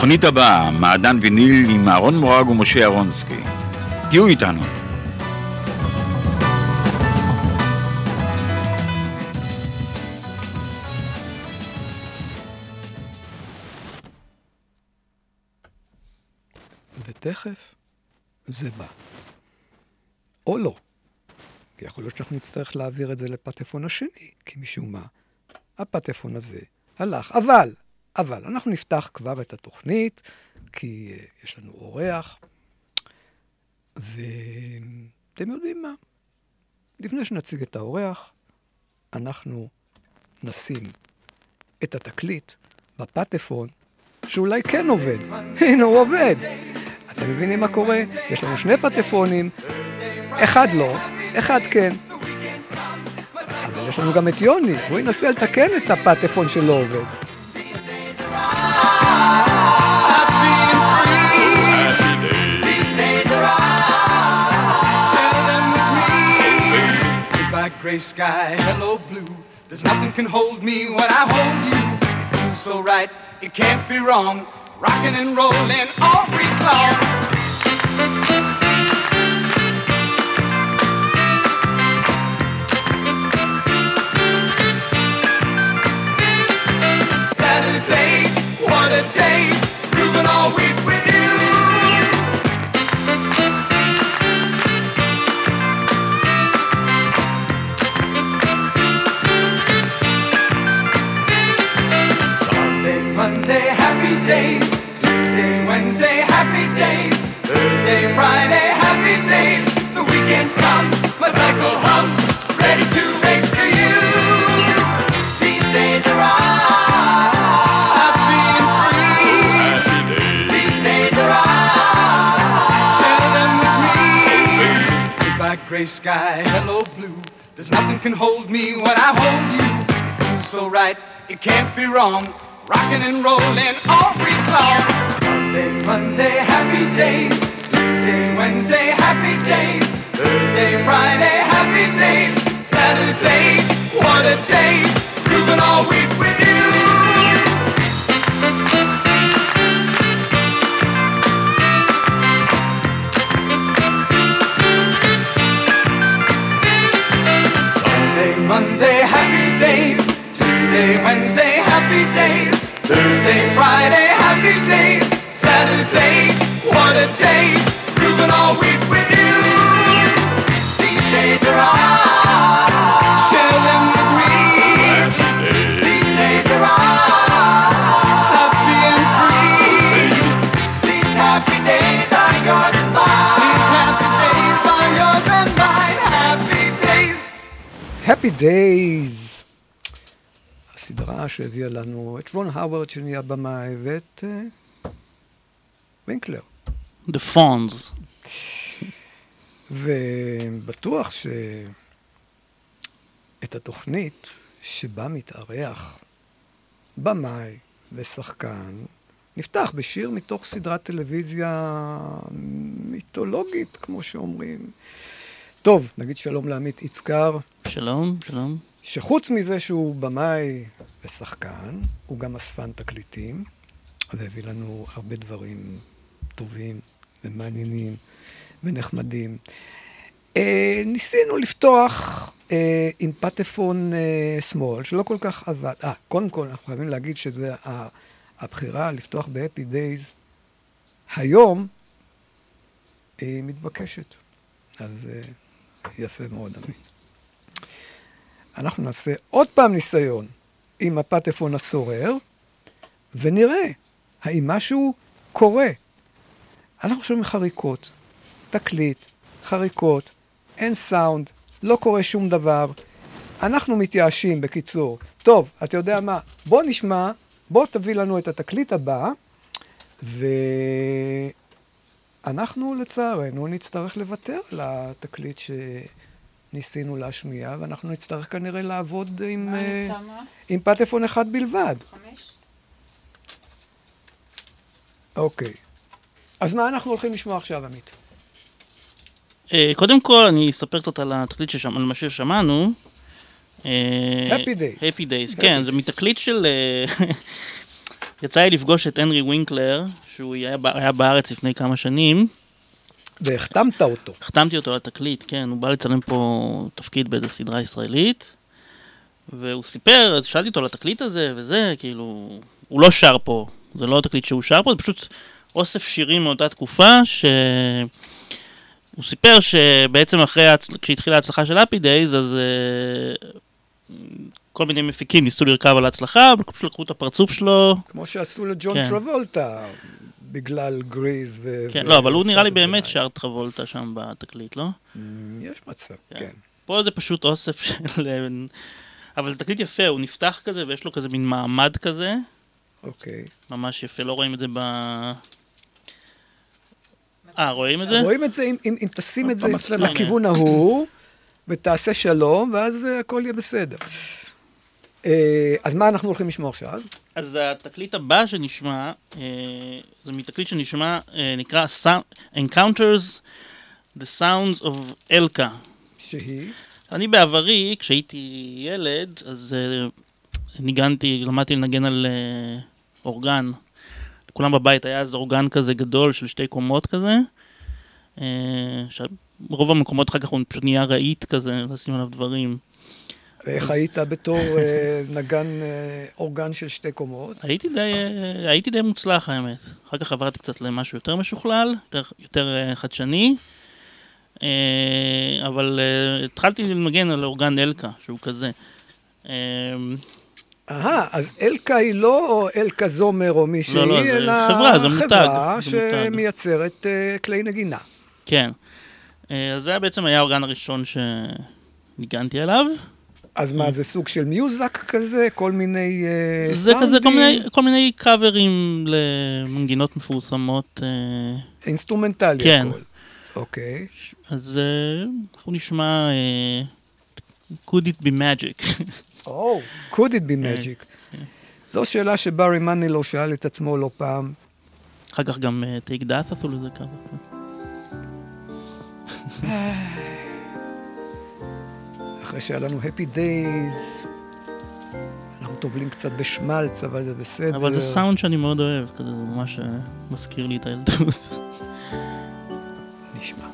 התוכנית הבאה, מעדן ויניל עם אהרון מורג ומשה אהרונסקי. תהיו איתנו. ותכף זה בא. או לא. כי יכול להיות שאנחנו נצטרך להעביר את זה לפטפון השני, כי משום מה, הפטפון הזה הלך. אבל, אבל, אנחנו נפתח כבר את התוכנית, כי uh, יש לנו אורח, ואתם יודעים מה? לפני שנציג את האורח, אנחנו נשים את התקליט בפטפון, שאולי כן עובד. הנה, הוא עובד. אתם מבינים מה קורה? יש לנו שני פטפונים, אחד לא, אחד כן. אבל יש לנו גם את יוני, הוא ינסה לתקן את הפטפון שלא עובד. Gray sky, hello blue. There's nothing can hold me when I hold you. It feels so right, it can't be wrong. Rocking and rolling all week long. Gray sky, hello blue. There's nothing can hold me when I hold you. It feels so right, it can't be wrong. Rocking and rolling all week long. Sunday, Monday, happy days. Tuesday, Wednesday, happy days. Thursday, Friday, happy days. Saturday, what a day. Grooving all week with you. Monday, happy days. Tuesday, Wednesday, happy days. Thursday, Friday, happy days. Saturday, what a day. Grooving all week with you. These days are I. Share them Happy Days, הסדרה שהביאה לנו את רון האוורד שנהיה במאי ואת אה, וינקלר. The Fonz. ובטוח שאת התוכנית שבה מתארח במאי ושחקן, נפתח בשיר מתוך סדרת טלוויזיה מיתולוגית, כמו שאומרים. טוב, נגיד שלום לעמית יצקר, שלום, שלום. שחוץ מזה שהוא במאי ושחקן, הוא גם אספן תקליטים, והביא לנו הרבה דברים טובים ומעניינים ונחמדים. אה, ניסינו לפתוח אה, עם פטפון אה, שמאל, שלא כל כך עבד. אה, קודם כל, אנחנו חייבים להגיד שזו הבחירה לפתוח בהפי דייז היום, היא מתבקשת. אז אה, יפה מאוד, עמית. אנחנו נעשה עוד פעם ניסיון עם הפטפון הסורר, ונראה האם משהו קורה. אנחנו שומעים חריקות, תקליט, חריקות, אין סאונד, לא קורה שום דבר. אנחנו מתייאשים, בקיצור. טוב, אתה יודע מה, בוא נשמע, בוא תביא לנו את התקליט הבא, ואנחנו לצערנו נצטרך לוותר על התקליט שניסינו להשמיע, ואנחנו נצטרך כנראה לעבוד עם, שמה? עם פטפון אחד בלבד. חמש? אוקיי. אז מה אנחנו הולכים לשמוע עכשיו, עמית? אה, קודם כל, אני אספר קצת על התקליט ששמע- על מה ששמענו. אה, Happy Days. Happy Days, כן, זה מתקליט של... אה, יצא לי לפגוש את הנרי וינקלר, שהוא היה היה בארץ לפני כמה שנים. והחתמת אותו. החתמתי אותו על התקליט, כן, הוא בא לצלם פה תפקיד באיזה סדרה ישראלית. והוא סיפר, אז שאלתי אותו על התקליט הזה וזה, כאילו, הוא לא שר פה, זה לא התקליט שהוא שר פה, זה פשוט אוסף שירים מאותה תקופה, ש... הוא סיפר שבעצם אחרי. כשהתחילה ההצלחה של אפי דייז, אז uh, כל מיני מפיקים ניסו לרכב על ההצלחה, פשוט לקחו את הפרצוף שלו. כמו שעשו לג'ון כן. טרבולטה, בגלל גריז ו... כן, ו- לא, אבל הוא נראה לי באמת. שר טרבולטה שם בתקליט, לא? Mm, יש מצב, כן. כן. פה זה פשוט אוסף של... אה, אבל זה תקליט יפה, הוא נפתח כזה ויש לו כזה מין מעמד כזה, אוקיי. ממש יפה, לא רואים את זה ב... אה, רואים את זה? רואים את זה, אם- אם אם תשים את זה. לכיוון ההוא, ותעשה שלום, ואז הכל יהיה בסדר. אה, אז מה אנחנו הולכים לשמוע עכשיו? אז התקליט הבא שנשמע, אה, זה מתקליט שנשמע, אה, נקרא Encounters the Sounds of Elka. שהיא? אני בעברי, כשהייתי ילד, אז ניגנתי, למדתי לנגן על אורגן. לכולם בבית היה אז אורגן כזה גדול של שתי קומות כזה. שרוב המקומות אחר כך הוא פשוט נהיה רהיט כזה, לשים עליו דברים. ואיך אז- היית בתור אה, נגן אה, אורגן של שתי קומות? הייתי די, אה, הייתי די מוצלח האמת. אחר כך עברתי קצת למשהו יותר משוכלל, יותר, יותר חדשני. אבל התחלתי לנגן על אורגן אלקה, שהוא כזה. אה, אהה, אז אלקה היא לא אלקה זומר או מישהי, לא, לא, אלא חברה, זה מותג, חברה. שמייצרת אה, כלי נגינה. כן. אז זה בעצם היה האורגן הראשון שניגנתי עליו. אז מה, זה סוג של Muzak כזה? כל מיני אה, זה כזה כל סאונדים? מיני, קאברים למנגינות מפורסמות. אה, אינסטרומנטלי כן. הכל. אוקיי. אז אה, אנחנו נשמע Could it be magic. או, could it be magic? זו שאלה שברי מנילו שאל את עצמו לא פעם. אחר כך גם Take That עשו לזה קאבר. אחרי שהיה לנו Happy Days, אנחנו טובלים קצת בשמלץ, אבל זה בסדר. אבל זה סאונד שאני מאוד אוהב, כזה, זה ממש אה, מזכיר לי את הילדות. נשמע.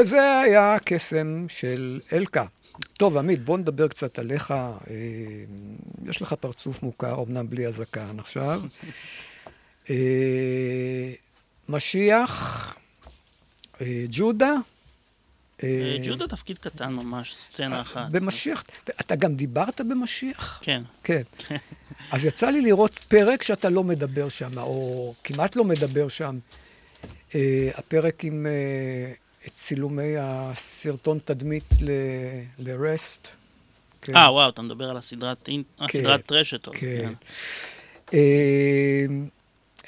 וזה היה הקסם של אלקה. טוב, עמית, בוא נדבר קצת עליך. אה, יש לך פרצוף מוכר, אמנם בלי הזקן עכשיו. אה, משיח, אה, ג'ודה. ג'ודה תפקיד קטן ממש, סצנה אחת. במשיח, אתה גם דיברת במשיח? כן. כן. אז יצא לי לראות פרק שאתה לא מדבר שם, או כמעט לא מדבר שם. הפרק עם את צילומי הסרטון תדמית ל- לרסט. כן. אה, וואו, אתה מדבר על הסדרת כן. הסדרת רשת. כן. אה,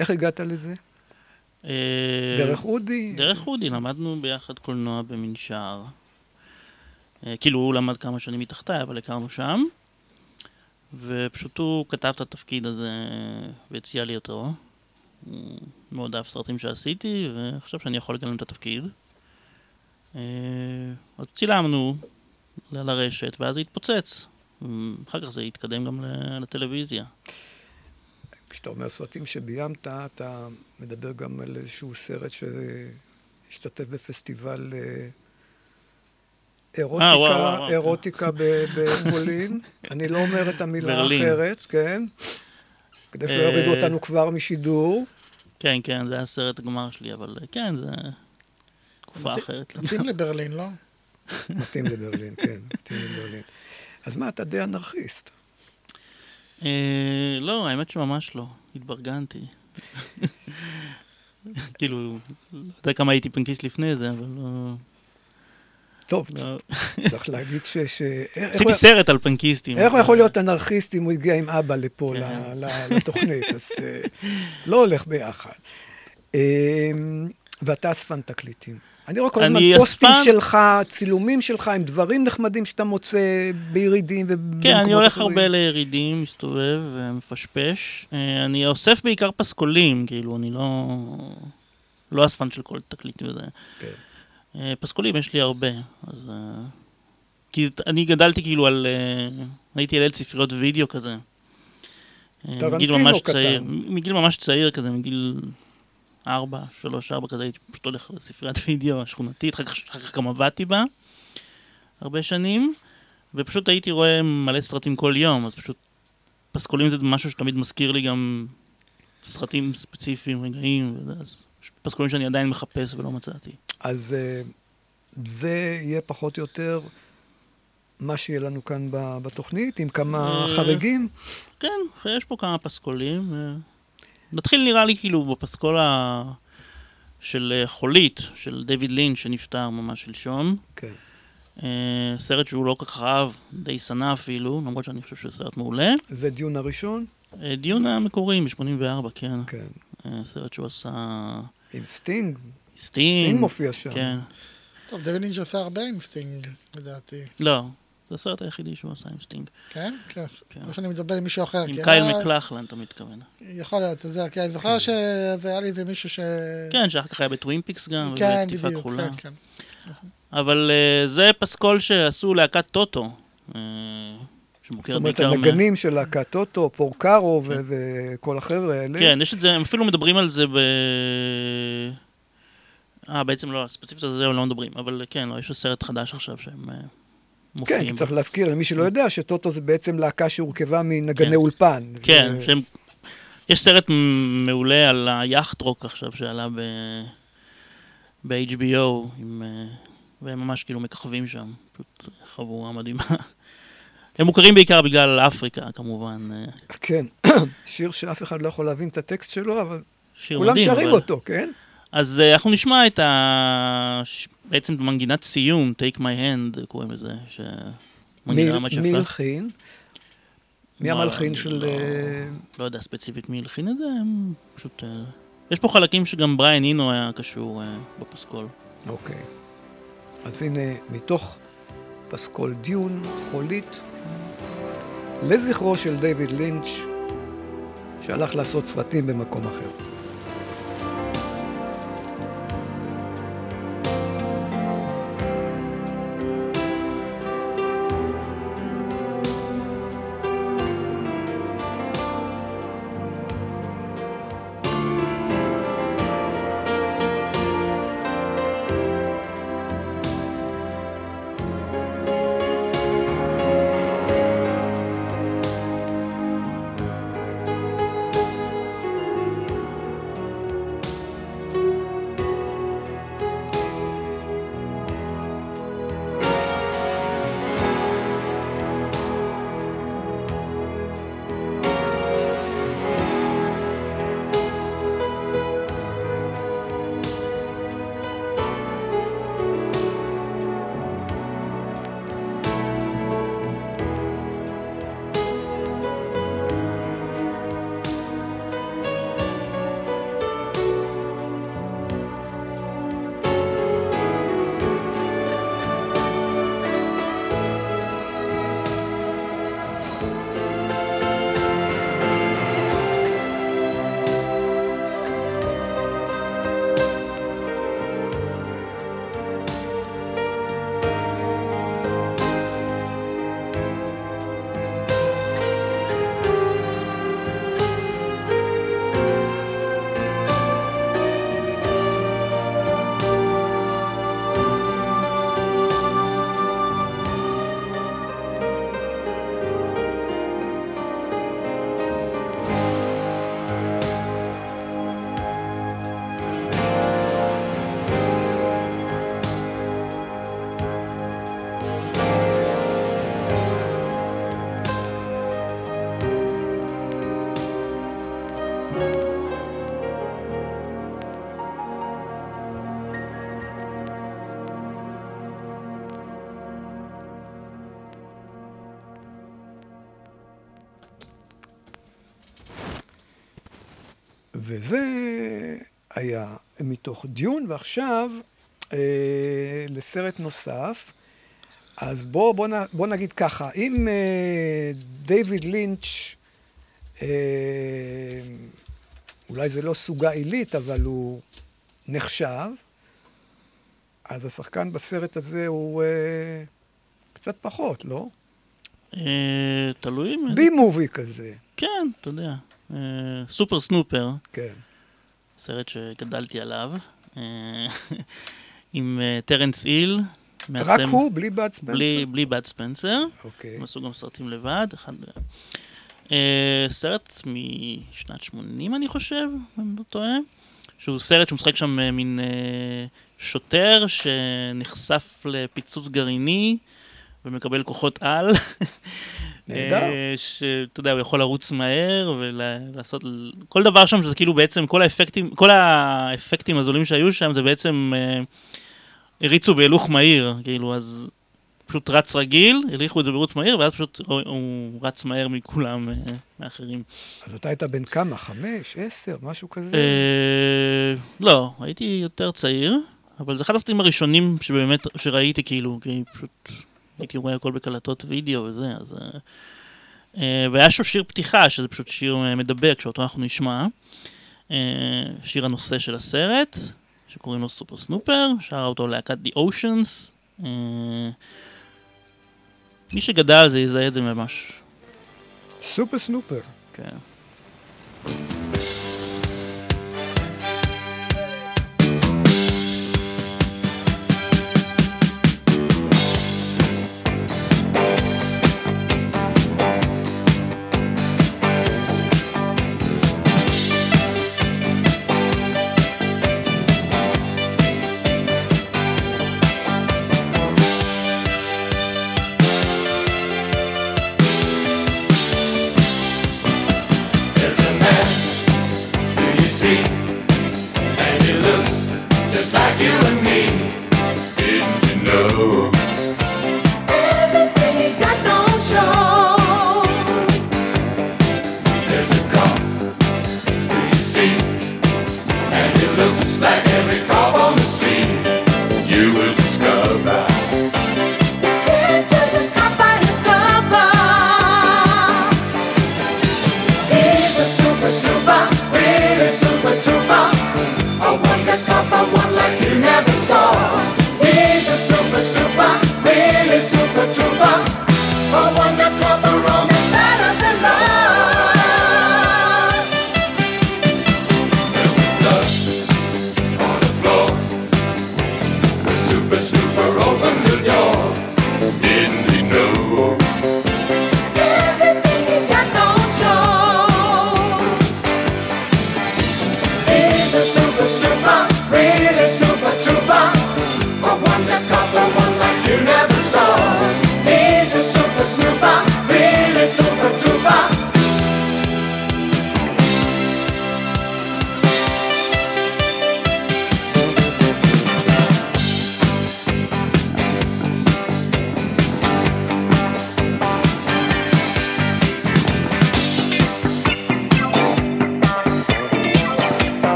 איך הגעת לזה? אה, דרך אודי? דרך אודי, למדנו ביחד קולנוע במנשר. אה, כאילו, הוא למד כמה שנים מתחתיי, אבל הכרנו שם. ופשוט הוא כתב את התפקיד הזה והציע לי אותו. הוא מאוד אהב סרטים שעשיתי, וחשב שאני יכול לגלם את התפקיד. אה, אז צילמנו לרשת, ואז זה התפוצץ. אחר כך זה התקדם גם לטלוויזיה. כשאתה אומר סרטים שביימת, אתה מדבר גם על איזשהו סרט שהשתתף בפסטיבל אה, אירוטיקה, אה, וואו, וואו, וואו. אירוטיקה בפולין. אני לא אומר את המילה ברלין. האחרת, כן? כדי שלא יורידו אותנו כבר משידור. כן, כן, זה היה סרט הגמר שלי, אבל כן, זה תקופה אחרת. מתאים לברלין, לא? מתאים לברלין, כן, מתאים לברלין. אז מה, אתה די אנרכיסט. אה, לא, האמת שממש לא, התברגנתי. כאילו, לא יודע כמה הייתי פנקיסט לפני זה, אבל לא... טוב, לא. צריך להגיד ש... עשיתי סרט על פנקיסטים. איך הוא יכול להיות אנרכיסט אם הוא הגיע עם אבא לפה, כן. ל- ל- לתוכנית? אז אה, לא הולך ביחד. אה, ואתה אספן תקליטים. אני רואה כל הזמן פוסטים אספן- שלך, צילומים שלך עם דברים נחמדים שאתה מוצא בירידים ובמקומות כן, אני הולך אחרים. הרבה לירידים, מסתובב ומפשפש. אה, אני אוסף בעיקר פסקולים, כאילו, אני לא... לא אספן של כל תקליט וזה. כן. אה, פסקולים יש לי הרבה, אז... אה, כי אני גדלתי כאילו על... הייתי ילד ספריות וידאו כזה. מגיל ממש. צעיר, מגיל ממש צעיר כזה, מגיל ארבע, שלוש, ארבע כזה, הייתי פשוט הולך לספריית וידאו השכונתית, אחר כך, גם עבדתי בה הרבה שנים, ופשוט הייתי רואה מלא סרטים כל יום, אז פשוט פסקולים זה משהו שתמיד מזכיר לי גם סרטים ספציפיים, רגעים, אז פסקולים שאני עדיין מחפש ולא מצאתי. אז אה, זה יהיה פחות או יותר מה שיהיה לנו כאן בתוכנית, עם כמה אה, חריגים. כן, יש פה כמה פסקולים. נתחיל נראה לי כאילו בפסקול ה... של אה, חולית, של דיוויד לין, שנפטר ממש שלשום. כן. אה, סרט שהוא לא כל כך אהב, די שנא אפילו, למרות שאני חושב שזה סרט מעולה. זה דיון הראשון? אה, Dune המקורי מ-84, כן. כן. אה, סרט שהוא עשה... עם סטינג? סטינג. סטינג מופיע שם. כן. טוב, דויד לינץ' עשה הרבה עם סטינג, לדעתי. לא, זה הסרט היחידי שהוא עשה עם סטינג. כן? כן. כן. או שאני מדבר עם מישהו אחר. עם קייל מקלחלן, אתה מתכוון. יכול להיות, זה, כי אני זוכר שזה היה לי איזה מישהו ש... כן, שאחר כך היה ב Twin Peaks גם, כן, בדיוק, כחולה. כן, כן. אבל אה, זה פסקול שעשו להקת טוטו, uh, זאת אומרת, הנגנים של להקת טוטו, פורקרו ו- וכל החבר'ה האלה. כן, יש את זה, הם אפילו מדברים על זה ב... אה, בעצם לא, ספציפית על זה הם לא מדברים, אבל כן, לא, יש סרט חדש עכשיו שהם כן, מופיעים. בו. צריך להזכיר למי שלא יודע שטוטו זה בעצם להקה שהורכבה מנגני כן. אולפן. כן, ו- שהם... יש סרט מעולה על היאכט רוק עכשיו שעלה ב... ב-HBO, עם... אה, והם ממש כאילו מככבים שם, פשוט חבורה מדהימה. הם מוכרים בעיקר בגלל אפריקה, כמובן. אה, כן, שיר שאף אחד לא יכול להבין את הטקסט שלו, אבל שיר כולם מדהים. שרים אבל- אותו, כן? אז אה, אנחנו נשמע את ה... ש- בעצם מנגינת סיום, Take My Hand, קוראים לזה, ש... מנגינה מי-. הלחין? מי המלחין של... לא- אה, לא יודע ספציפית מי הלחין את זה, הם פשוט... אה, יש פה חלקים שגם בריין אינו היה קשור בפסקול. אוקיי. אז הנה, מתוך פסקול דיון, חולית, לזכרו של דיוויד לינץ', שהלך לעשות סרטים במקום אחר. וזה היה מתוך דיון, ועכשיו אה, לסרט נוסף. אז בוא, בוא, בוא נגיד ככה, אם אה, דיוויד לינץ', אה, אולי זה לא סוגה עילית, אבל הוא נחשב, אז השחקן בסרט הזה הוא אה, קצת פחות, לא? אה, תלוי. בי מובי כזה, כן, אתה יודע. אה, סופר סנופר, כן. סרט שגדלתי עליו, אה, עם אה, טרנס איל. רק מעצב- הוא, בלי בד ספנסר? בלי, בלי בד ספנסר. אוקיי. הם עשו גם סרטים לבד. אחד... אה, סרט משנת 80 אני חושב, אם אני לא טועה. שהוא סרט שמשחק שם אה, מין אה, שוטר שנחשף לפיצוץ גרעיני ומקבל כוחות על. נהדר. אה, שאתה יודע, הוא יכול לרוץ מהר ולעשות... כל דבר שם שזה כאילו בעצם, כל האפקטים, כל האפקטים הזולים שהיו שם זה בעצם אה, הריצו בהילוך מהיר, כאילו, אז פשוט רץ רגיל, הליכו את זה ברוץ מהיר, ואז פשוט הוא, רץ מהר מכולם אה, מאחרים. אז אתה היית בן כמה? חמש? עשר? משהו כזה? לא, הייתי יותר צעיר, אבל זה אחד הסרטים הראשונים שבאמת, שראיתי כאילו, כי פשוט הייתי רואה הכל בקלטות וידאו וזה, אז... אה, אה, והיה שם שיר פתיחה, שזה פשוט שיר אה, מדבק, שאותו אנחנו נשמע. שיר הנושא של הסרט, שקוראים לו סופר סנופר, שרה אותו להקת The Oceans. מי שגדל זה יזהה את זה ממש. סופר סנופר. כן.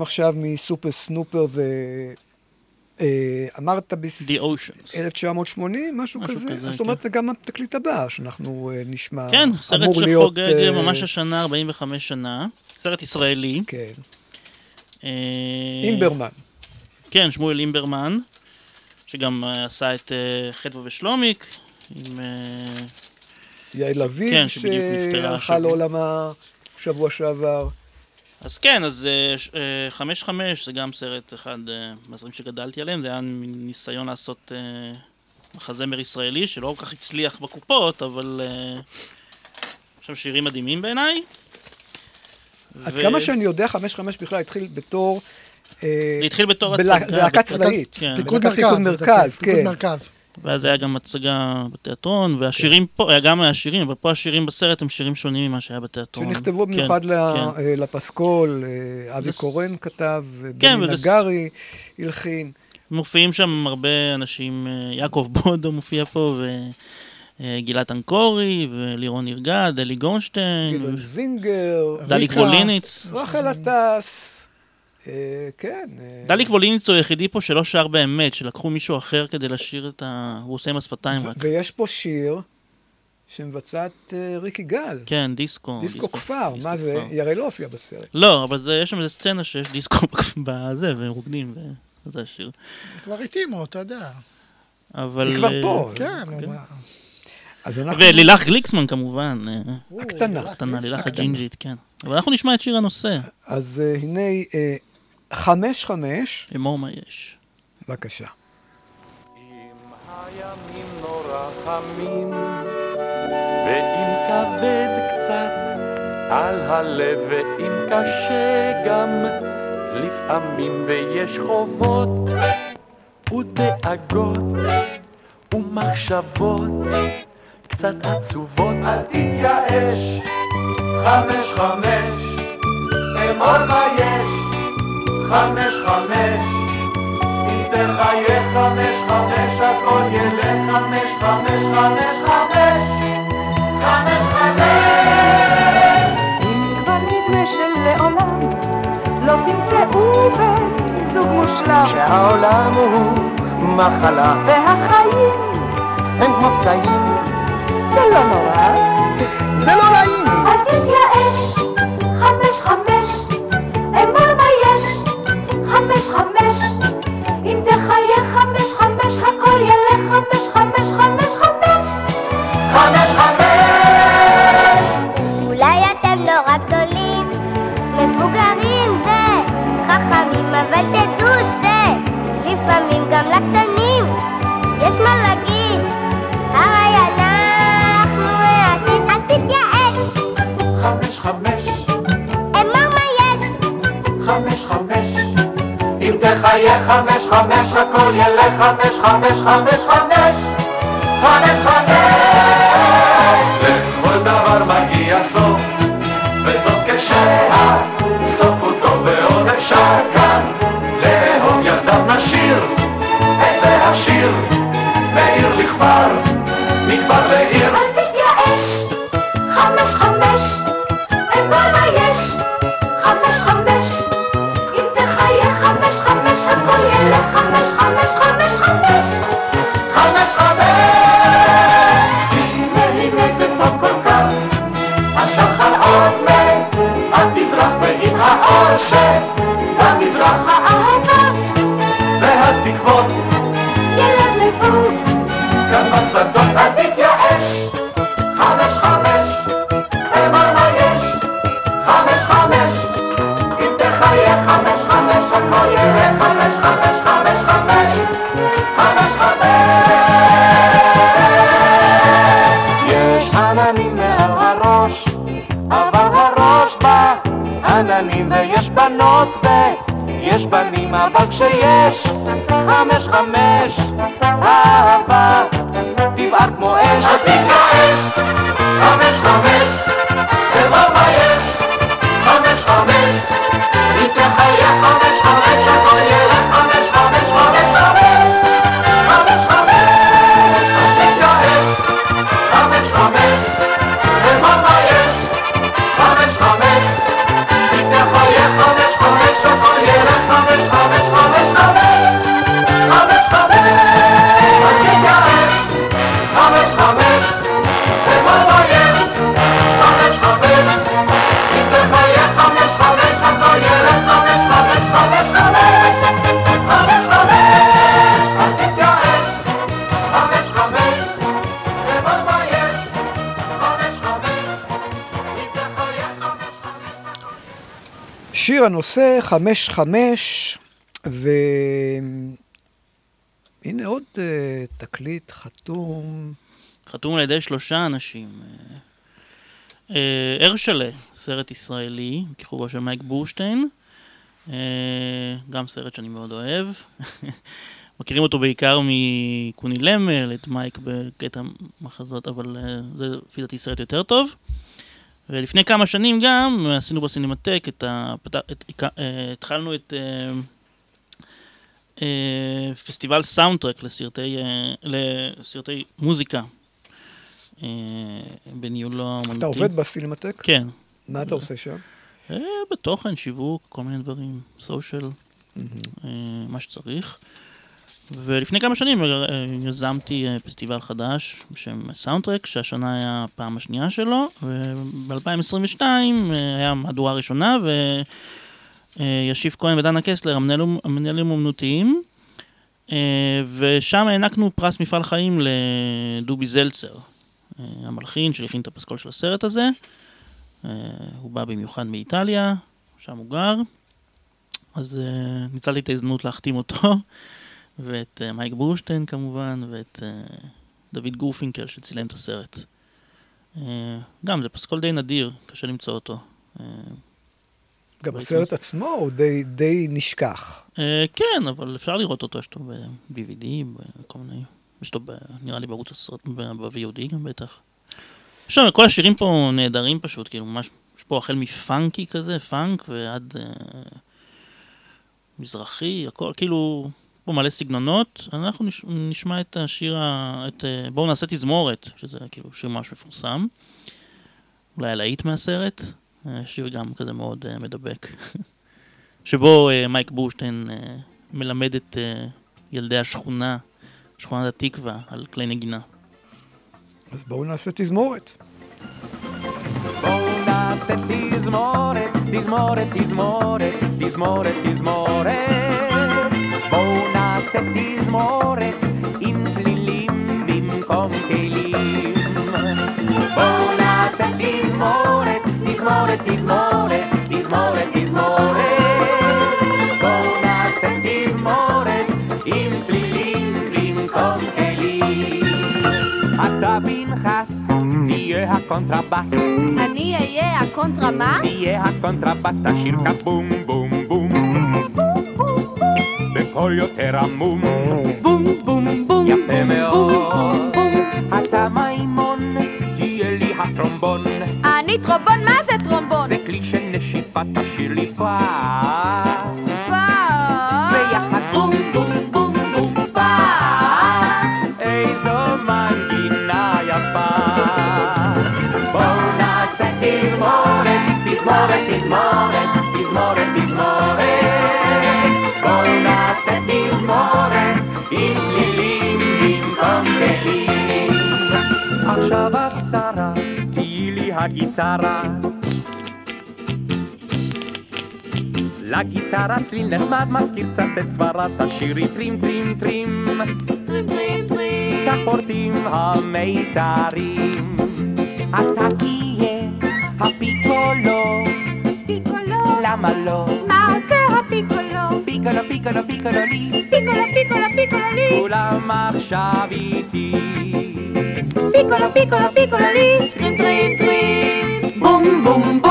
נפרדים עכשיו מסופר סנופר ו... אה, אמרת בס... The Oceans. 1980, משהו משהו כזה? כזה, זאת אומרת, גם התקליט הבא שאנחנו אה, נשמע, כן, סרט אמור להיות... שחוגג אה, ממש השנה 45 שנה. סרט ישראלי. כן, אה, אימברמן. כן, שמואל אימברמן, שגם עשה את חדווה ושלומיק, עם... יעל אביב, כן, שהלכה. לעולמה שבוע שעבר. אז כן, אז אה, אה, חמש חמש זה גם סרט אחד אה, מהסרטים שגדלתי עליהם, זה היה מין ניסיון לעשות מחזמר ישראלי שלא כל כך הצליח בקופות, אבל יש שם שירים מדהימים בעיניי. עד ו- כמה שאני יודע, חמש חמש בכלל התחיל בתור... זה התחיל בתור הצגה. להקה בת- צבאית. כן. פיקוד מרכז. פיקוד מרכז, כן. ואז היה גם הצגה בתיאטרון, והשירים פה, היה גם השירים, אבל פה השירים בסרט הם שירים שונים ממה שהיה בתיאטרון. שנכתבו כן, במיוחד ל- כן. אה, לפסקול, אה, אבי זה- קורן כתב, כן, בני וזה- נגרי הלחין. מופיעים שם הרבה אנשים, אה, יעקב בודו מופיע פה, וגילת אנקורי, ולירון ירגד, אלי גורנשטיין, גדעון זינגר, דליק ריקה. ווליניץ. רחל עטס, אה, כן. אה, דליק ווליניץ הוא היחידי פה שלא שר באמת, שלקחו מישהו אחר כדי לשיר את ה... הוא עושה עם השפתיים רק. ויש פה שיר שמבצעת אה, ריקי גל, כן, דיסקו. דיסקו כפר, מה זה? היא הרי לא הופיעה בסרט. לא, אבל זה, יש שם איזה סצנה שיש דיסקו בזה, והם רוקדים, וזה השיר. כבר התאימו, אתה יודע. אבל... היא כבר אה, פה. כן, נו, מה. אז אנחנו... ולילך גליקסמן כמובן, אה, הקטנה. הקטנה, לילך הג'ינג'ית, כן. אבל אנחנו נשמע את שיר הנושא, אז אה, הנה אה, חמש חמש, אמור מה יש. בבקשה. הימים נורא חמים, ואם כבד קצת על הלב, ואם קשה גם לפעמים, ויש חובות ודאגות ומחשבות קצת עצובות. אל תתייאש, חמש חמש, אמור מה יש, חמש חמש, אם תחיה חמש חמש, הכל ילך חמש חמש חמש חמש, חמש חמש. אם כבר נדמה שלעולם לא תמצאו בן זוג מושלם. שהעולם הוא מחלה, והחיים הם כמו פצעים, זה לא נורא. זה לא נעים. אל תתייאש חמש חמש חמש חמש חמש חמש הנושא חמש חמש, והנה עוד uh, תקליט חתום. חתום על ידי שלושה אנשים. אה, הרשלה, סרט ישראלי, כיכובו של מייק בורשטיין. אה, גם סרט שאני מאוד אוהב. מכירים אותו בעיקר מקוני למל, את מייק בקטע מחזות, אבל אה, זה לפי דעתי סרט יותר טוב. ולפני כמה שנים גם עשינו בסינמטק את ה... את- אה, התחלנו את אה, אה, פסטיבל סאונדטרק לסרטי, לסרטי מוזיקה. בניהולו האמנותי. אתה עובד בסינמטק? כן. מה אתה עושה שם? בתוכן, שיווק, כל מיני דברים, סושיאל, אה, מה שצריך. ולפני כמה שנים אה, יזמתי אה, פסטיבל חדש בשם סאונדטרק, שהשנה היה הפעם השנייה שלו, וב-2022 היה מהדורה ראשונה, וישיב כהן ודנה קסלר, המנהלים- אומנותיים, אה, ושם הענקנו פרס מפעל חיים לדובי זלצר, אה, המלחין שהלחין את הפסקול של הסרט הזה. אה, הוא בא במיוחד מאיטליה, שם הוא גר, אז אה, ניצלתי את ההזדמנות להחתים אותו, ואת אה, מייק ברושטיין כמובן, ואת אה, דוד גורפינקל שצילם את הסרט. אה, גם, זה פסקול די נדיר, קשה למצוא אותו. אה, גם. הסרט עצמו הוא די, די נשכח. אה, כן, אבל אפשר לראות אותו, יש אותו ב-DVD, בכל מיני... יש אותו, נראה לי, בערוץ הסרט, ב-VOD גם בטח. שם, כל השירים פה נהדרים פשוט, כאילו, ממש, יש פה החל מפאנקי כזה, פאנק, ועד אה, מזרחי, הכל, כאילו, פה מלא סגנונות. אנחנו נש, נשמע את השיר, ה, את אה, בואו נעשה תזמורת, שזה כאילו שיר ממש מפורסם. אולי הלהיט מהסרט, אה, שיר גם כזה מאוד אה, מדבק. שבו מייק בורשטיין מלמד את ילדי השכונה, שכונת התקווה, על כלי נגינה. אז בואו נעשה תזמורת. בואו נעשה תזמורת, תזמורת, תזמורת, תזמורת, תזמורת. בואו נעשה תזמורת עם צלילים במקום כלים. בואו נעשה תזמורת, תזמורת, תזמורת, תזמורת, תזמורת. בואו נעשה תזמורת עם צלילים במקום כלים. אתה פנחס, תהיה הקונטרבס. אני אהיה הקונטרה תהיה הקונטרבס, תשאיר כבום בום בום. בקול יותר עמום. בום בום בום. יפה מאוד. אתה מימון, תהיה לי הטרומבון. אני טרומבון, מה זה טרומבון? זה כלי של נשיפה, תשאיר לי פה. הגיטרה. לגיטרה צליל נחמד מזכיר קצת את סברת השירי טרים טרים טרים טרים טרים טרים. כך פורטים המיתרים אתה תהיה הפיקולו פיקולו. למה לא? מה עושה הפיקולו? פיקולו פיקולו פיקולו לי פיקולו, פיקולו, פיקולו לי. כולם עכשיו איתי פיקולו, פיקולו, פיקולו לי. טרים טרים טרים. בום בום בום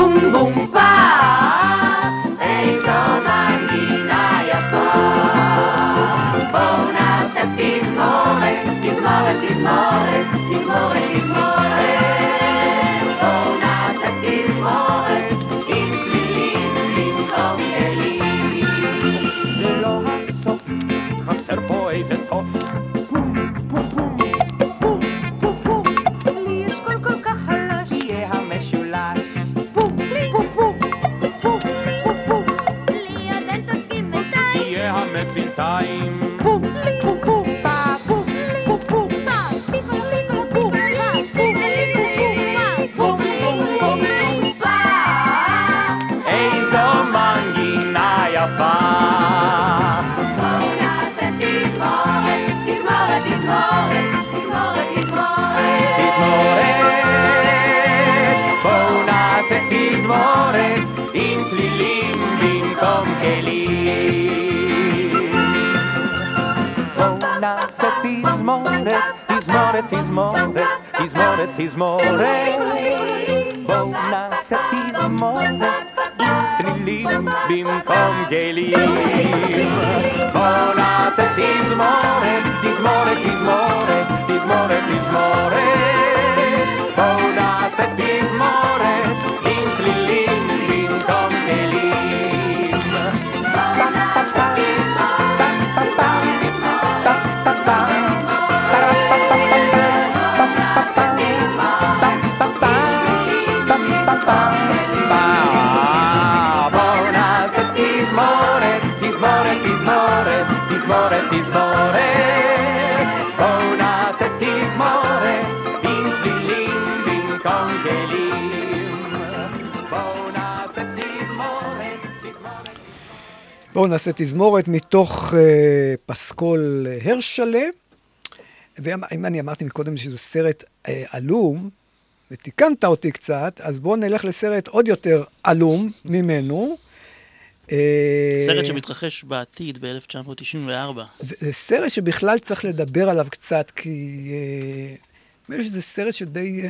בואו נעשה תזמורת, תזמורת, תזמורת, תזמורת, תזמורת. בואו נעשה תזמורת עם צלילים במקום גלים. בואו נעשה תזמורת, תזמורת, תזמורת, תזמורת, תזמורת. בואו נעשה תזמורת מתוך אה, פסקול אה, הרשלה. ואם אני אמרתי מקודם שזה סרט אה, עלום, ותיקנת אותי קצת, אז בואו נלך לסרט עוד יותר עלום ממנו. סרט שמתרחש בעתיד ב-1994. זה, זה סרט שבכלל צריך לדבר עליו קצת, כי נדמה לי שזה סרט שדי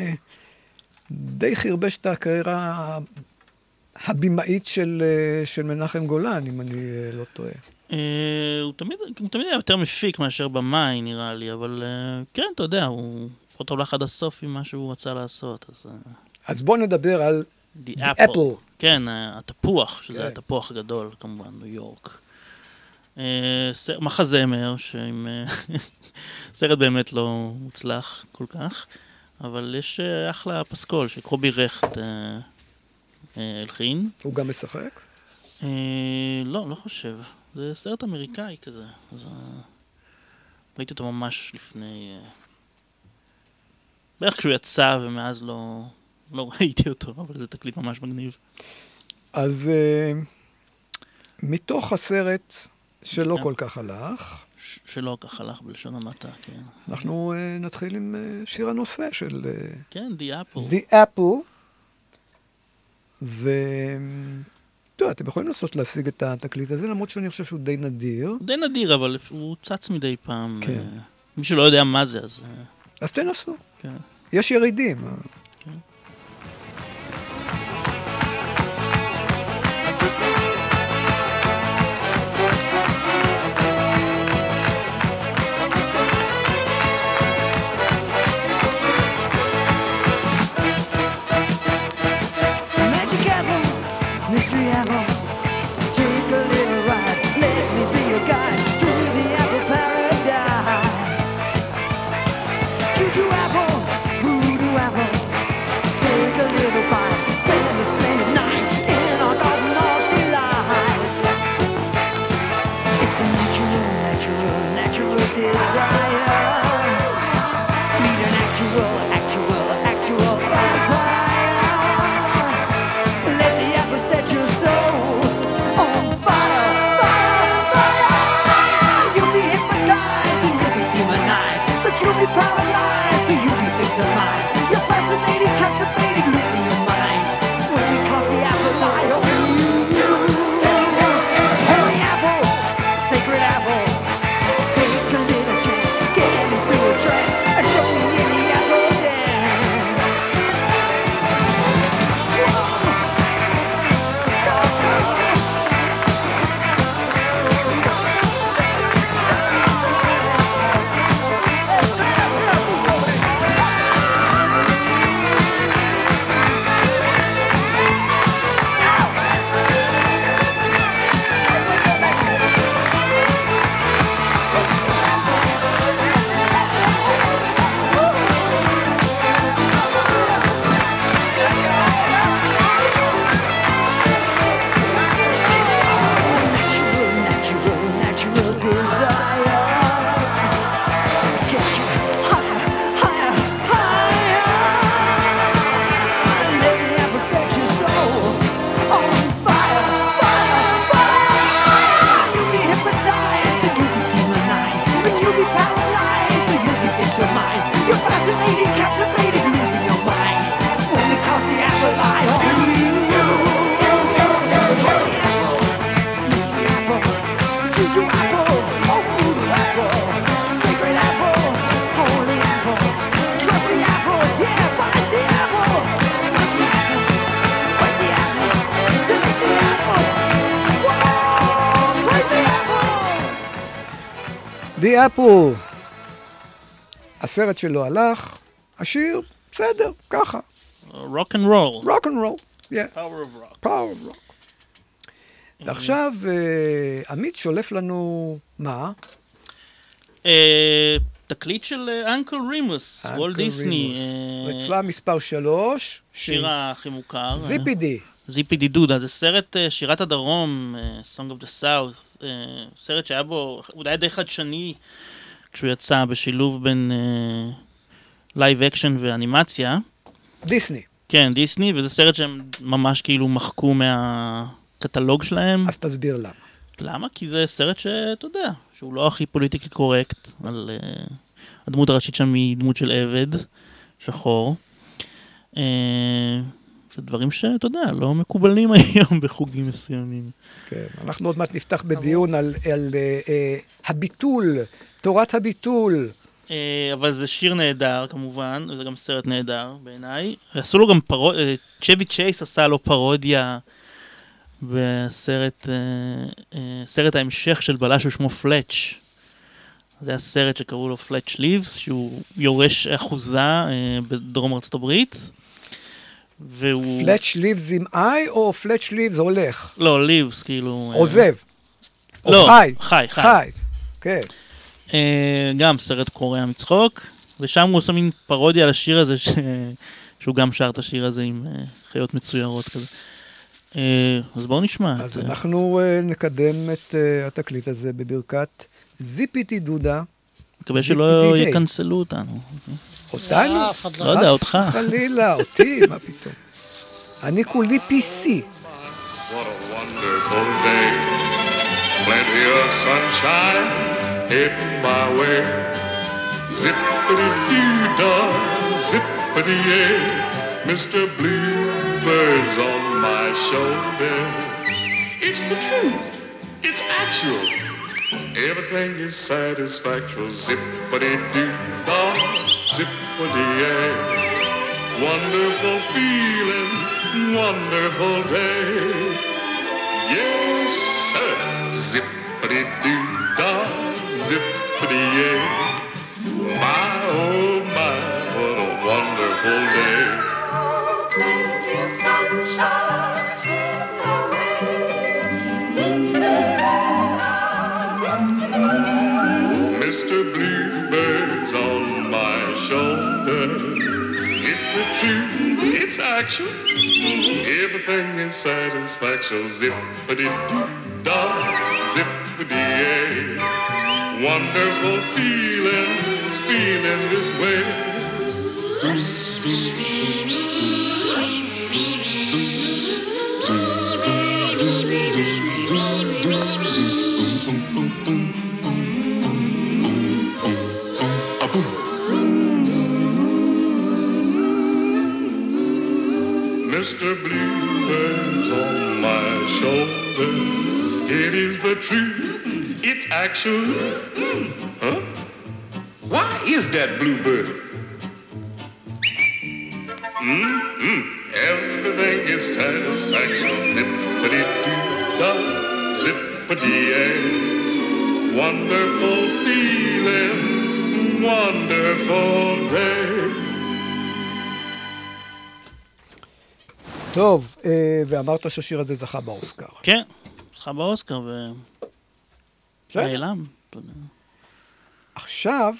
די חרבש את הקריירה הבימאית של, אה, של מנחם גולן, אם אני אה, לא טועה. אה, הוא תמיד, הוא תמיד היה יותר מפיק מאשר במאי, נראה לי, אבל כן, אתה יודע, הוא לפחות הולך עד הסוף עם מה שהוא רצה לעשות, אז... אז בואו נדבר על The The Apple. Apple. כן, התפוח, שזה כן. התפוח הגדול, כמובן, ניו יורק. מחזמר, שעם... סרט באמת לא מוצלח כל כך, אבל יש אחלה פסקול שקובי רכט הלחין. הוא גם משחק? אה, לא, לא חושב. זה סרט אמריקאי כזה. אז, אה, ראיתי אותו ממש לפני... אה, בערך כשהוא יצא, ומאז לא, לא ראיתי אותו, אבל זה תקליט ממש מגניב. אז אה, מתוך הסרט שלא כן. כל כך הלך, שלא ככה הלך בלשון המעטה, כן. אנחנו אה, נתחיל עם אה, שיר הנושא של אה, כן, The Apple. The Apple. ו... אתה יודע, אתם יכולים לנסות להשיג את התקליט הזה, למרות שאני חושב שהוא די נדיר. די נדיר, אבל הוא צץ מדי פעם. כן. אה, מי שלא יודע מה זה, אז... אה, אז תנסו. כן. יש ירידים. די אפל. הסרט שלו הלך, השיר, בסדר, ככה. Rock and roll. Rock and roll, yeah. Power of rock. Power rock. ועכשיו אה, עמית שולף לנו, מה? אה, תקליט של אה, Uncle Remus, וולט דיסני. אה, רצועה מספר שלוש. שיר הכי מוכר. Zip-a-Dee. Zip-a-Dee-Doo-Dah, זה סרט אה, שירת הדרום, אה, Song of the South, אה, סרט שהיה בו, הוא היה די חדשני כשהוא יצא בשילוב בין live action ואנימציה. דיסני. כן, דיסני, וזה סרט שהם ממש כאילו מחקו מהקטלוג שלהם. אז תסביר למה. למה? כי זה סרט שאתה יודע, שהוא לא הכי politically correct, על אה, הדמות הראשית שם היא דמות של עבד, שחור. אה, זה דברים שאתה יודע, לא מקובלים היום בחוגים מסוימים. כן, אנחנו עוד מעט נפתח בדיון על, על אה, אה, הביטול, תורת הביטול. אה, אבל זה שיר נהדר כמובן, וזה גם סרט נהדר בעיניי. עשו לו גם פרודיה, צ'בי צ'ייס עשה לו פרודיה בסרט, סרט ההמשך של בלש ששמו פלאץ'. זה הסרט שקראו לו פלאץ' ליבס, שהוא יורש אחוזה בדרום ארצות הברית. והוא... פלאץ' ליבס עם איי או פלאץ' ליבס הולך? לא, ליבס, כאילו... אה, עוזב. או לא, חי. חי, חי. חי, כן. אה, גם סרט קורע מצחוק, ושם הוא עושה מין פרודיה על השיר הזה, ש... שהוא גם שר את השיר הזה עם אה, חיות מצוירות כזה. אה, אז בואו נשמע. אז את, אנחנו נקדם את התקליט הזה בברכת זיפיטי דודה. מקווה שלא. יקנסלו אותנו. אותנו? לא, אף אחד לא יודע, אותך. חס חלילה, אותי, מה פתאום. אני כולי PC. What a wonderful day. Plenty of sunshine heading my way. Zippity-doo-dah, zippity-yay. Mr. Bluebird's on my shoulder. It's the truth. It's actual. Everything is satisfactory. Zippity doo dah, zippity yay. Wonderful feeling, wonderful day. Yes, sir. Zippity doo dah, zippity yay. Mr. Bluebird's on my shoulder. It's the truth, it's action. Everything is satisfaction. Zippity-doo-dah, zippity-yay. Wonderful feeling, feeling this way. Mr. Bluebird's on my shoulder. It is the truth, it's action. Huh? Why is that bluebird? Mm-hmm. Everything is satisfaction. טוב, אה, ואמרת שהשיר הזה זכה באוסקר. כן, זכה באוסקר. אתה יודע. עכשיו,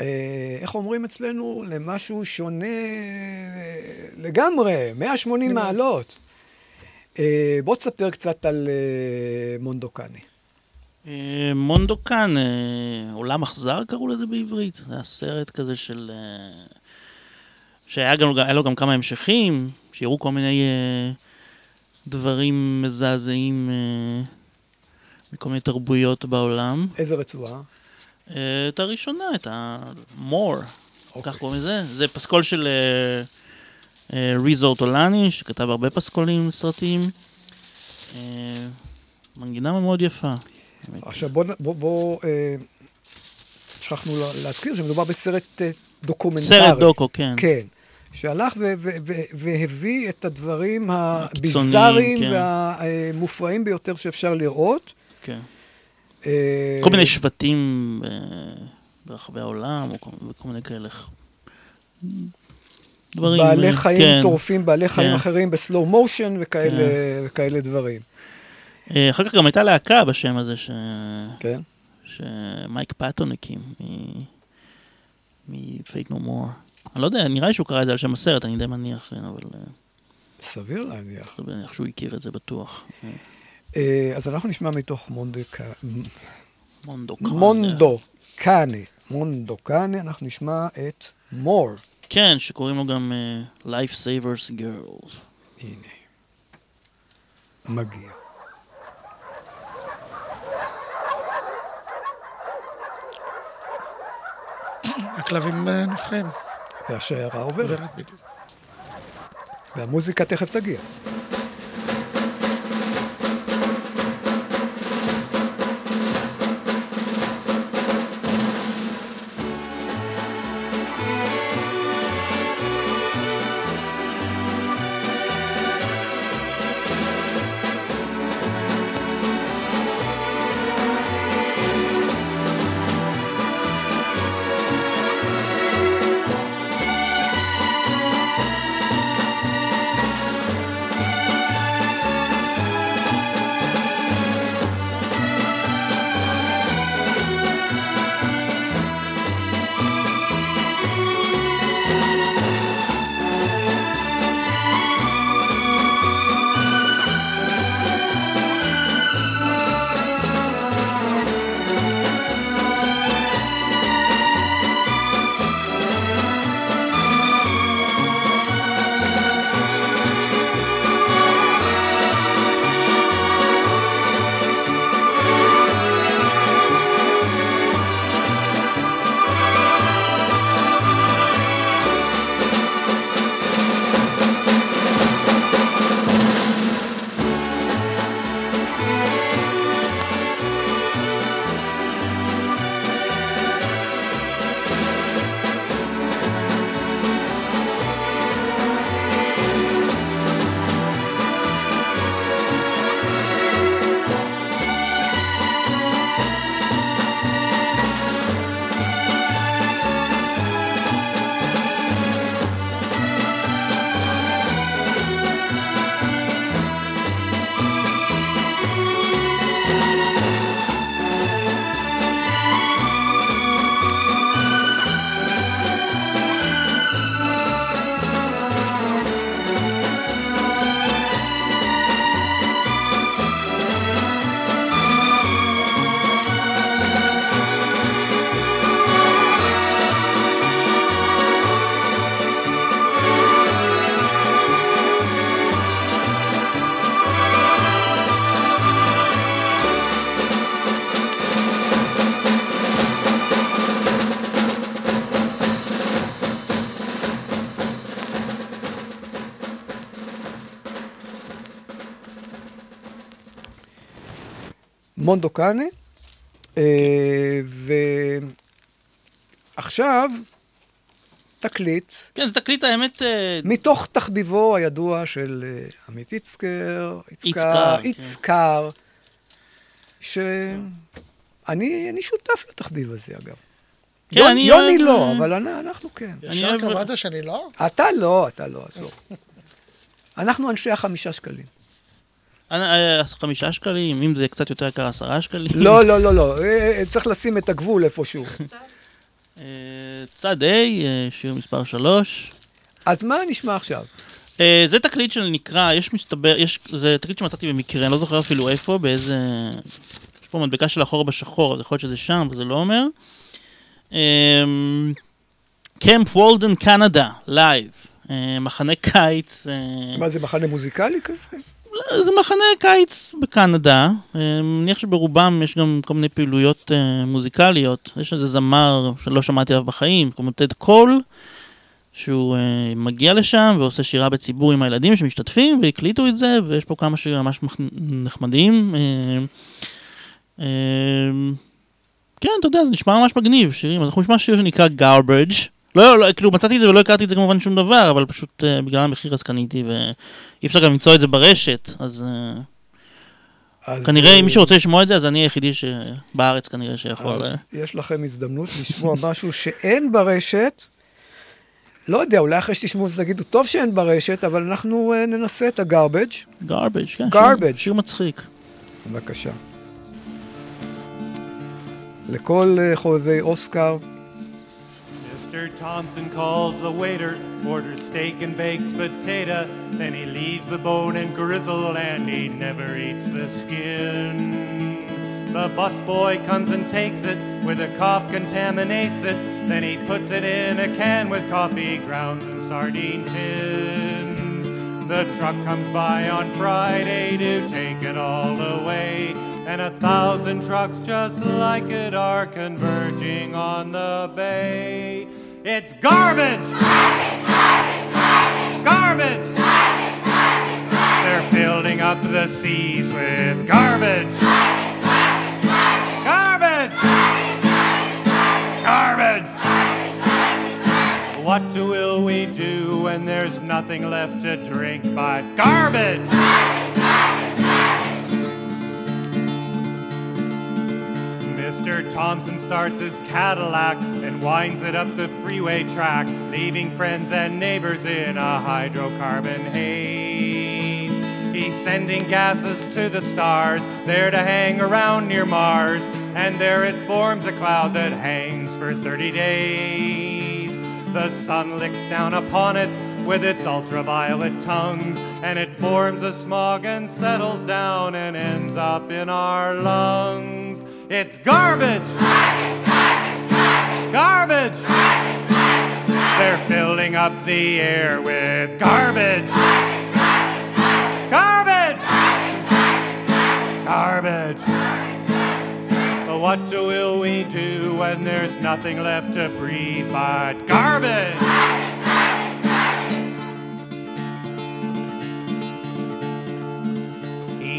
אה, איך אומרים אצלנו? למשהו שונה אה, לגמרי, 180 מעלות. בוא תספר קצת על מונדוקני. מונדוקן, עולם אכזר קראו לזה בעברית. זה היה סרט כזה של... שהיה גם, לו גם כמה המשכים, שהראו כל מיני אה, דברים מזעזעים אה, מכל מיני תרבויות בעולם. איזה רצועה? אה, את הראשונה, את ה-more, כך קוראים לזה. זה פסקול של אה, אה, ריזו אורטולני, שכתב הרבה פסקולים לסרטים. אה, מנגינה מאוד יפה. עכשיו בוא, בוא, בוא אה, שכחנו לה- להזכיר שמדובר בסרט אה, דוקומנטרי. סרט דוקו, כן. כן. שהלך ו- ו- ו- והביא את הדברים הביזאריים כן. והמופרעים ביותר שאפשר לראות. כן. אה, כל מיני שבטים אה, ברחבי העולם, או כל, וכל מיני כאלה דברים. בעלי אה, חיים כן. טורפים, בעלי חיים כן. אחרים ב slow motion וכאלה, כן. וכאלה דברים. אחר כך גם הייתה להקה בשם הזה, ש... כן. שמייק פאטון הקים, מ-Fate No More. אני לא יודע, נראה לי שהוא קרא את זה על שם הסרט, אני די מניח, כן, אבל... אה, סביר להניח. סביר להניח שהוא הכיר את זה בטוח. אה, אה, אז אנחנו נשמע מתוך. מונדו קאנה. מונדו קאנה, אנחנו נשמע את מור. כן, שקוראים לו גם Life Savers Girls. הנה. מגיע. הכלבים נובחים. והשיירה עוברת. והמוזיקה תכף תגיע. מונדו קאנה, אה, ועכשיו תקליט. כן, זה תקליט האמת... אה, מתוך תחביבו הידוע של אה, עמית איצקר, יצקר, כן. שאני אני שותף לתחביב הזה, אגב. כן, יוני- אני יוני לא, אבל אני- אנחנו כן. ישר קבעת שאני לא? אתה לא, אתה לא, עזוב. אנחנו אנשי החמישה שקלים. אה, אה, חמישה שקלים, אם זה קצת יותר יקר, עשרה שקלים. לא, לא, לא, לא, אה, צריך לשים את הגבול איפשהו. צד A, שיר מספר 3. אז מה נשמע עכשיו? זה תקליט שנקרא, יש מסתבר, יש, זה תקליט שמצאתי במקרה, אני לא זוכר אפילו איפה, באיזה... יש פה מדבקה של החור בשחור, אז יכול להיות שזה שם, אבל זה לא אומר. Camp Walden Canada, live. מחנה קיץ. מה זה, מחנה מוזיקלי כזה? זה מחנה קיץ בקנדה, אה, מניח שברובם יש גם כל מיני פעילויות אה, מוזיקליות. יש איזה זמר שלא שמעתי עליו בחיים, לו טד קול, שהוא אה, מגיע לשם ועושה שירה בציבור עם הילדים שמשתתפים, והקליטו את זה, ויש פה כמה שירים ממש נחמדים. כן, אתה יודע, זה נשמע ממש מגניב, שירים. אז אנחנו נשמע שיר שנקרא garbage. לא, לא, כאילו מצאתי את זה ולא הכרתי את זה כמובן שום דבר, אבל פשוט uh, בגלל המחיר אז קניתי ואי אפשר גם למצוא את זה ברשת, אז... Uh, אז, כנראה, אה, אם מישהו רוצה לשמוע את זה, אז אני היחידי שבארץ כנראה שיכול... אה, אז יש לכם הזדמנות לשמוע משהו שאין ברשת. לא יודע, אולי אחרי שתשמעו את זה תגידו, טוב שאין ברשת, אבל אנחנו אה, ננסה את הגארבג'. גארבג', כן. Garbage. שיר- שיר מצחיק. בבקשה. לכל אה, חובבי אוסקר, Thompson calls the waiter, orders steak and baked potato, then he leaves the bone and grizzle and he never eats the skin. The busboy comes and takes it, with a cough contaminates it, then he puts it in a can with coffee grounds and sardine tins. The truck comes by on Friday to take it all away, and a thousand trucks just like it are converging on the bay. It's garbage! Garbage! Garbage. Garbage. Garbage. Garbage. They're filling up the seas with garbage! Garbage! Garbage! What will we do when there's nothing left to drink but garbage? Mr. Thompson starts his Cadillac and winds it up the freeway track, leaving friends and neighbors in a hydrocarbon haze. He's sending gases to the stars, there to hang around near Mars, and there it forms a cloud that hangs for 30 days. The sun licks down upon it with its ultraviolet tongues, and it forms a smog and settles down and ends up in our lungs. It's garbage! Garbage! They're filling up the air with garbage! Garbage! Garbage! But what will we do when there's nothing left to breathe but garbage?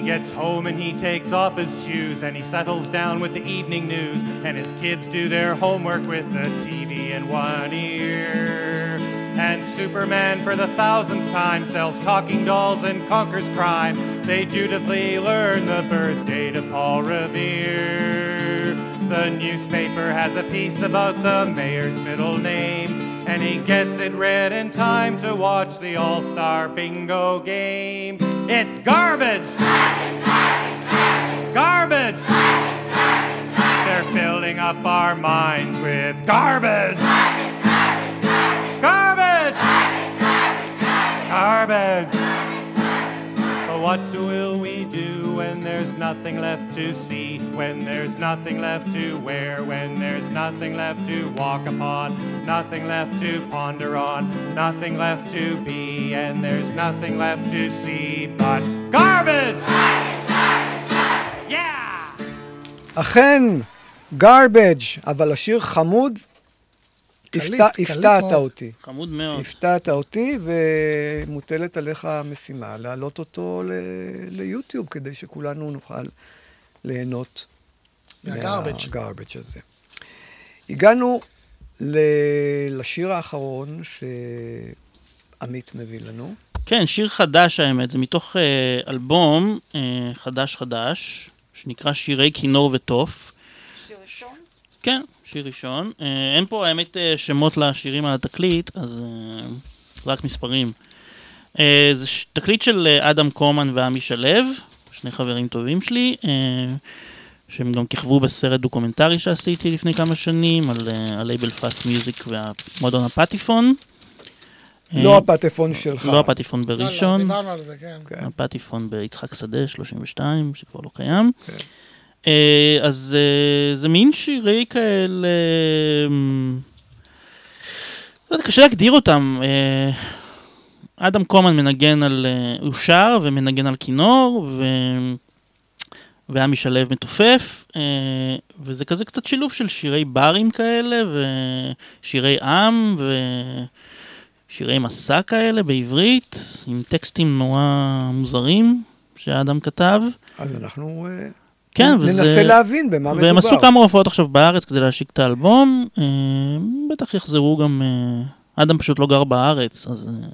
Gets home and he takes off his shoes and he settles down with the evening news and his kids do their homework with the TV in one ear. And Superman for the thousandth time sells talking dolls and conquers crime. They dutifully learn the birth date of Paul Revere. The newspaper has a piece about the mayor's middle name and he gets it read in time to watch the All-Star Bingo game. It's garbage! Garbage! They're filling up our minds with garbage! Garbage! Garbage! But what will we do when there's nothing left to see? When there's nothing left to wear? When there's nothing left to walk upon? Nothing left to ponder on? Nothing left to be? And there's nothing left to see but garbage! אכן, garbage, אבל השיר חמוד. קליט, הפתע- קליט הפתעת. אותי. חמוד מאוד. הפתעת אותי, ומוטלת עליך המשימה להעלות אותו ליוטיוב, כדי שכולנו נוכל ליהנות מהגארבג'. מהגארבג' הזה. הגענו ל- לשיר האחרון שעמית מביא לנו. כן, שיר חדש האמת, זה מתוך אה, אלבום אה, חדש חדש, שנקרא שירי כינור ותוף. שיר ראשון? כן, שיר ראשון. אה, אין פה האמת אה, שמות לשירים על התקליט, אז אה, רק מספרים. אה, זה תקליט של אדם קומן ועמי שלו, שני חברים טובים שלי, אה, שהם גם כיכבו בסרט דוקומנטרי שעשיתי לפני כמה שנים, על הלייבל Fast Music והמועדון הפטיפון. לא הפטפון שלך. לא הפטיפון לא, לא, בראשון. דיברנו על זה, כן. הפטיפון ביצחק שדה, 32, שכבר לא קיים. אה, אז אה, זה מין שירי כאלה... יודע, קשה להגדיר אותם. אה, אדם קומן מנגן על... אה, הוא שר ומנגן על כינור, ו... והיה משלב מתופף, אה, וזה כזה קצת שילוב של שירי ברים כאלה, ושירי עם, ושירי מסע כאלה בעברית, עם טקסטים נורא מוזרים שאדם כתב. אז אנחנו אה, כן, וזה... ננסה להבין במה מדובר. והם עשו כמה הופעות עכשיו בארץ כדי להשיק את האלבום, אה, בטח יחזרו גם... אה, אדם פשוט לא גר בארץ, אז אה,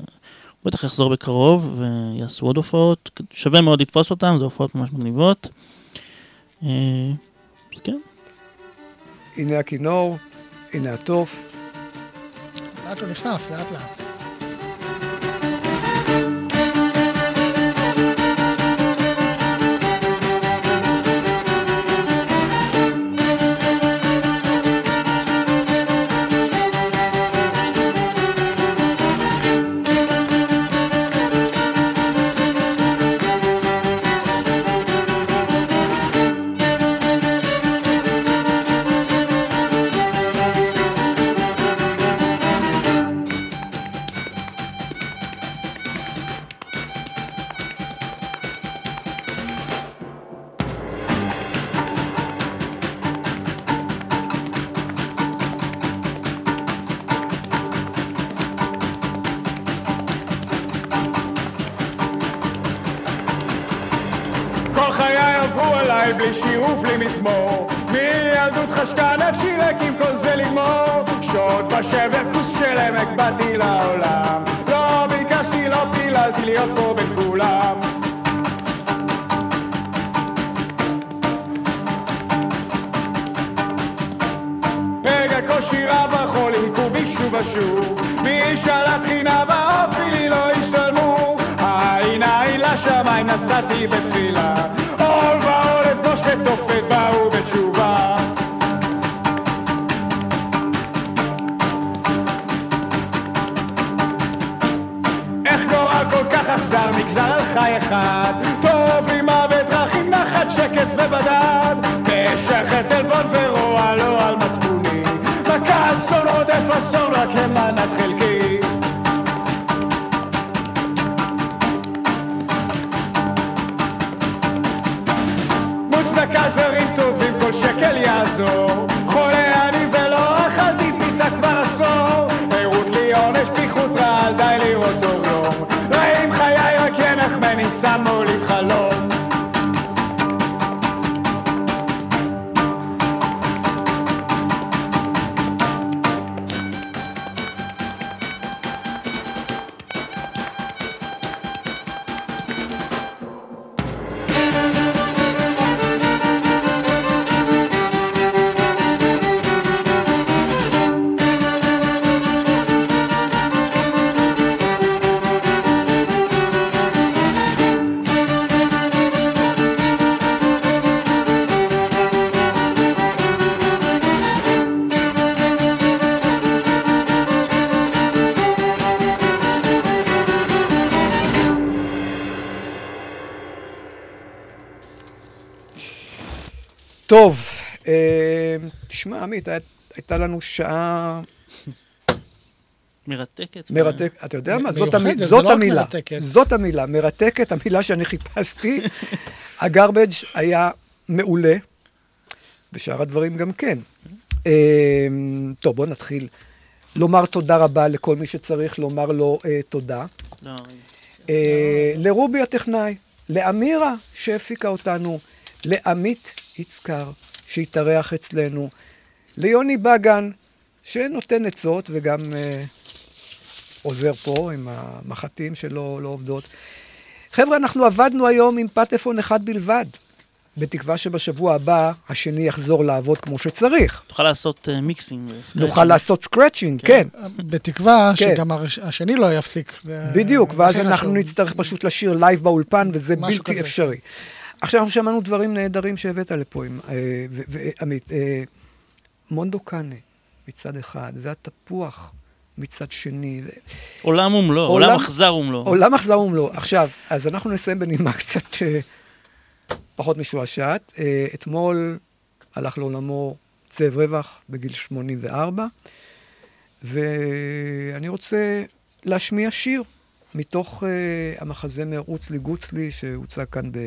בטח יחזור בקרוב ויעשו עוד הופעות. שווה מאוד לתפוס אותם, זה הופעות ממש מגניבות. אז כן. הנה הכינור, הנה התוף. לאט הוא נכנס, לאט לאט. חשקה נפשי רק עם כל זה לגמור. שוד ושבר כוס של עמק באתי לעולם. לא ביקשתי, לא פיללתי להיות פה בין כולם. רגע קושי רב החול היכו בי שוב ושוב. מי שלט חינה באופי לי לא השתלמו. העין לשמיים נסעתי בתפילה עול ועולף בוש ותופת באו בתשובה חי אחד טוב לי מוות דרכים נחת שקט ובדד. בשכת עלבון ורוע לא על מצפוני. מכה אסון רודף אסון רק הם מנת חלקי. מוצדקה זרים טובים כל שקל יעזור pensamos טוב, אה, תשמע, עמית, הייתה לנו שעה מרתקת. מרתק, אתה יודע מה? זאת, המ... זאת לא המילה. מרתקת. זאת המילה, מרתקת, המילה שאני חיפשתי. הגרבג' היה מעולה, ושאר הדברים גם כן. אה, טוב, בואו נתחיל. לומר תודה רבה לכל מי שצריך לומר לו אה, תודה. לא, אה, לרובי הטכנאי, לאמירה שהפיקה אותנו, לעמית יצקר שהתארח אצלנו, ליוני בגן שנותן עצות וגם אה, עוזר פה עם המחטים שלא לא עובדות. חבר'ה, אנחנו עבדנו היום עם פטפון אחד בלבד, בתקווה שבשבוע הבא השני יחזור לעבוד כמו שצריך. תוכל לעשות אה, mixing. ו scratching. נוכל לעשות scratching, כן. בתקווה כן. שגם הראש- השני לא יפסיק. בדיוק, ואז אנחנו חשוב. נצטרך פשוט לשיר live באולפן, וזה בלתי כזה. אפשרי. עכשיו, שמענו דברים נהדרים שהבאת לפה, עם, אה, ו- ועמית, אה, מונדו קאנה מצד אחד, והתפוח מצד שני. ו- עולם ומלואו, עולם אכזר ומלואו. עולם אכזר ומלואו. עכשיו, אז אנחנו נסיים בנימה קצת אה, פחות משועשעת. אה, אתמול הלך לעולמו זאב רווח בגיל 84, ואני רוצה להשמיע שיר מתוך uh, המחזמר "עוץ לי גוץ לי", שהוצג כאן ב...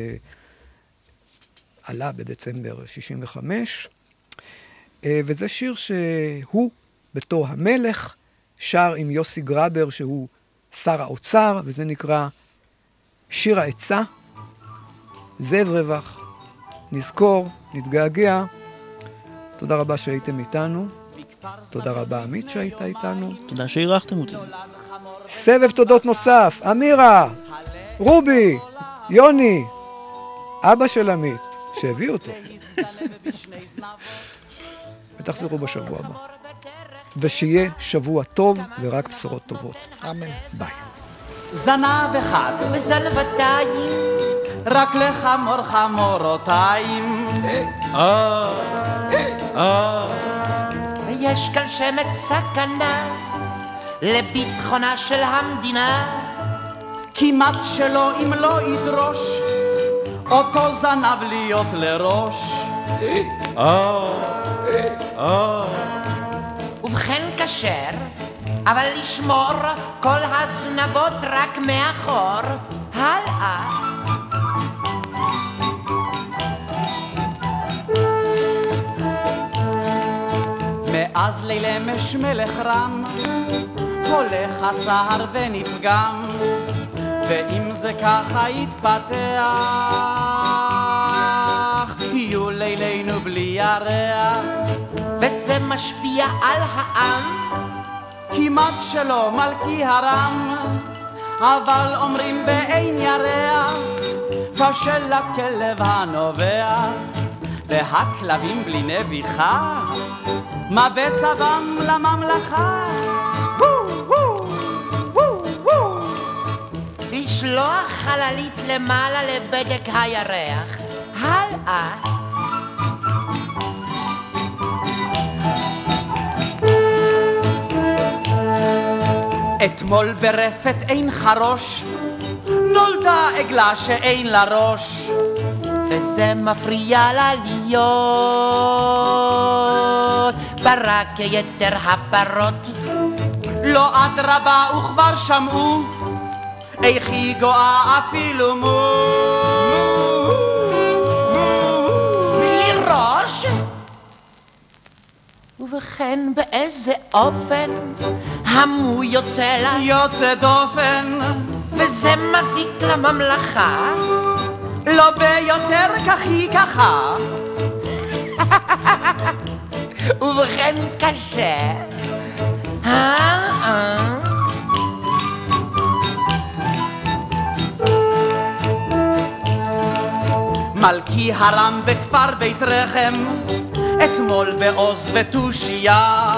עלה בדצמבר 65, uh, וזה שיר שהוא, בתור המלך, שר עם יוסי גרבר, שהוא שר האוצר, וזה נקרא שיר העצה, זאב רווח. נזכור, נתגעגע. תודה רבה שהייתם איתנו. תודה רבה, עמית, שהיית איתנו. תודה שאירחתם אותי. סבב תודות נוסף, אמירה, רובי, יוני, אבא של עמית, שהביא אותו. ותחזרו בשבוע הבא. ושיהיה שבוע טוב ורק בשורות טובות. אמן. ביי. זנב אחד וזלבתיים, רק לחמור חמורותיים. אה, אה. ויש כאן שמץ סכנה לביטחונה של המדינה. כמעט שלא אם לא ידרוש אותו זנב להיות לראש. ובכן כשר, אבל לשמור כל הזנבות רק מאחור. הלאה. מאז לילי מש מלך רם, הולך הסהר ונפגם, ואם זה ככה יתפתח, יהיו לילינו בלי ירח. וזה משפיע על העם, כמעט שלא מלכי הרם, אבל אומרים באין ירח, קשה לכלב הנובח, והכלבים בלי נביחה, מה בצבם לממלכה? לשלוח חללית למעלה לבדק הירח. הלאה. אתמול ברפת אין חרוש, נולדה עגלה שאין לה ראש. וזה מפריע לה להיות ברק כיתר הפרות. לא אדרבה וכבר שמעו איך היא גואה אפילו מו. בלי ראש? ובכן באיזה אופן המו יוצא לה יוצא דופן וזה מזיק לממלכה לא ביותר כך היא ככה ובכן קשה אה, אה. מלכי הרם בכפר בית רחם אתמול בעוז ותושייה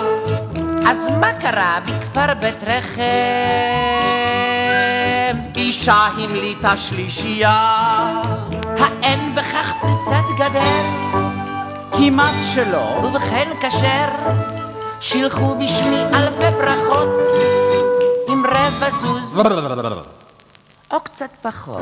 אז מה קרה בכפר בית רחם? אישה המליטה שלישייה האין בכך פריצת גדר? כמעט שלא ובכן כשר שילחו בשמי אלפי ברכות עם רבע זוז או קצת פחות